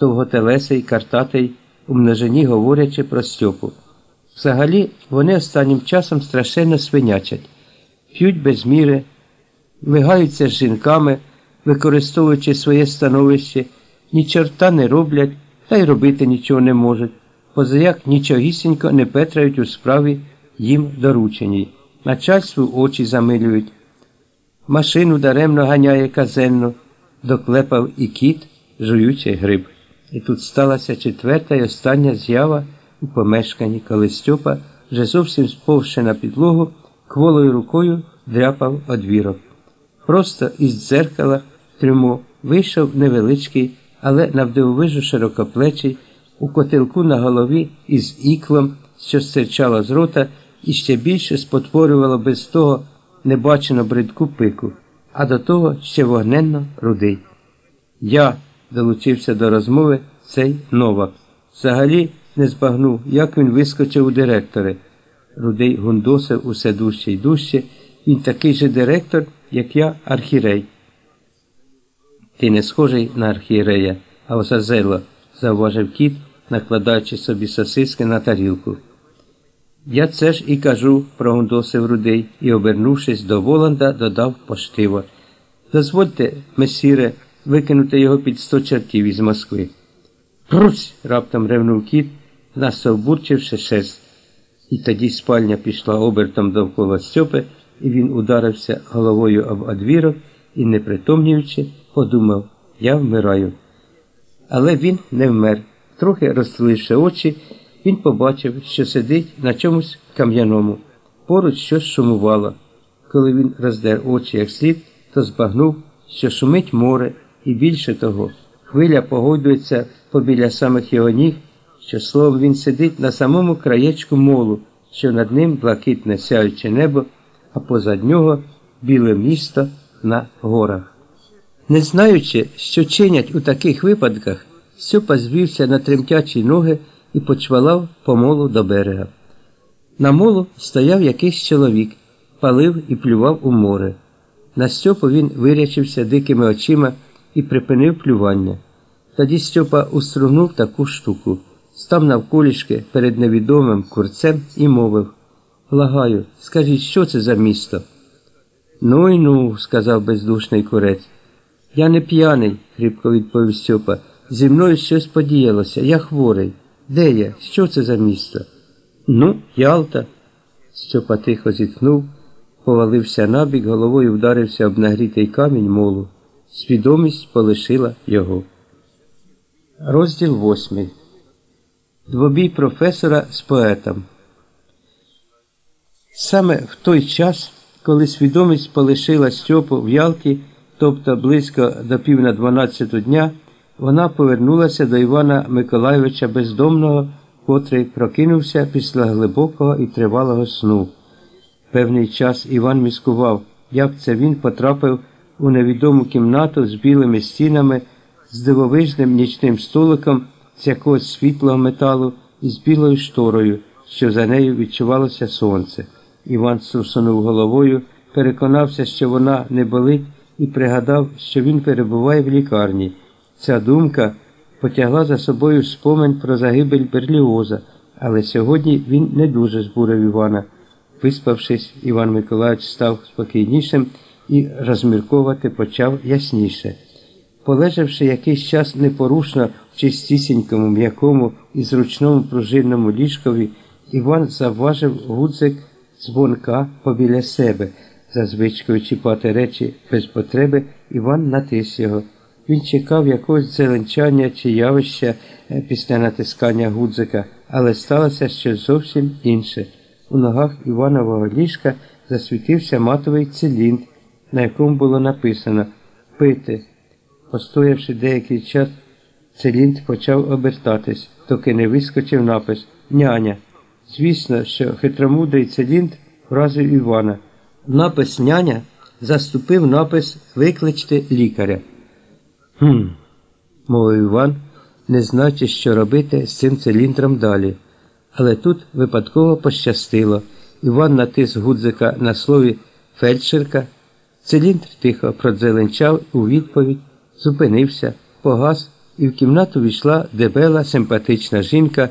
довготелесий, картатий, у множині говорячи про Стьопу. Взагалі, вони останнім часом страшенно свинячать, п'ють без міри, лигаються з жінками, використовуючи своє становище, ні чорта не роблять та й робити нічого не можуть, позаяк нічогісінько не петрають у справі їм дорученій, начальству очі замилюють. Машину даремно ганяє казенно, доклепав і кіт, жуючий гриб. І тут сталася четверта і остання з'ява у помешканні, коли Стьопа, вже зовсім сповши на підлогу, кволою рукою дряпав одвірок. Просто із дзеркала трюмо вийшов невеличкий, але навдивовижу широкоплечий, у котелку на голові із іклом, що стирчало з рота, і ще більше спотворювало без того небачено бридку пику, а до того ще вогненно рудий. Я долучився до розмови цей Новак. Взагалі не збагнув, як він вискочив у директори. Рудий гундосив усе дужче й дужче. Він такий же директор, як я, архірей. Ти не схожий на архієрея, а осазело, зауважив кіт, накладаючи собі сосиски на тарілку. Я це ж і кажу, прогундосив рудий і, обернувшись до Воланда, додав поштиво. Дозвольте, месіре, викинути його під сто чертів із Москви. Прусь! раптом ревнув кіт, насовбурчивши шест. І тоді спальня пішла обертом довкола Стьопи, і він ударився головою об одвірок і, не притомнюючи, подумав я вмираю. Але він не вмер. Трохи розтуливши очі, він побачив, що сидить на чомусь кам'яному. Поруч щось шумувало. Коли він роздер очі як слід, то збагнув, що шумить море, і більше того, хвиля погойдується побіля самих його ніг, що словом він сидить на самому краєчку молу, що над ним блакитне сяюче небо, а позад нього біле місто на горах. Не знаючи, що чинять у таких випадках, Стьопа звівся на тремтячі ноги і почвалав по молу до берега. На молу стояв якийсь чоловік, палив і плював у море. На Стьопу він вирячився дикими очима і припинив плювання. Тоді Стьопа устругнув таку штуку, став навколішки перед невідомим курцем і мовив Благаю, скажіть, що це за місто? Ну й ну, сказав бездушний курець. Я не п'яний, хрипко відповів Стьопа. Зі мною щось подіялося, я хворий. Де я? Що це за місто? Ну, Ялта. Стьопа тихо зітхнув, повалився набік, головою вдарився об нагрітий камінь молу. Свідомість полишила його. Розділ восьмий. Двобій професора з поетом. Саме в той час, коли свідомість полишила Стьопу в Ялті, тобто близько до пів на дванадцяту дня, вона повернулася до Івана Миколайовича бездомного, котрий прокинувся після глибокого і тривалого сну. Певний час Іван міскував, як це він потрапив у невідому кімнату з білими стінами, з дивовижним нічним столиком з якогось світлого металу і з білою шторою, що за нею відчувалося сонце. Іван струсунув головою, переконався, що вона не болить, і пригадав, що він перебуває в лікарні. Ця думка потягла за собою спомин про загибель Берліоза, але сьогодні він не дуже збурив Івана. Виспавшись, Іван Миколаївич став спокійнішим і розмірковувати почав ясніше. Полежавши якийсь час непорушно в чистісінькому, м'якому і зручному пружинному ліжкові, Іван завважив гудзик дзвонка побіля себе. За звичкою чіпати речі без потреби, Іван натис його. Він чекав якогось зеленчання чи явища після натискання гудзика, але сталося щось зовсім інше. У ногах Іванового ліжка засвітився матовий циліндр, на якому було написано Пити. Постоявши деякий час, циліндр почав обертатись, доки не вискочив напис Няня. Звісно, що хитромудрий циліндр вразив Івана. Напис няня заступив напис Викличте лікаря. Хм, мовив Іван, не знаючи, що робити з цим циліндром далі. Але тут випадково пощастило. Іван натис гудзика на слові фельдшерка. Циліндр тихо продзеленчав у відповідь, зупинився, погас і в кімнату війшла дебела, симпатична жінка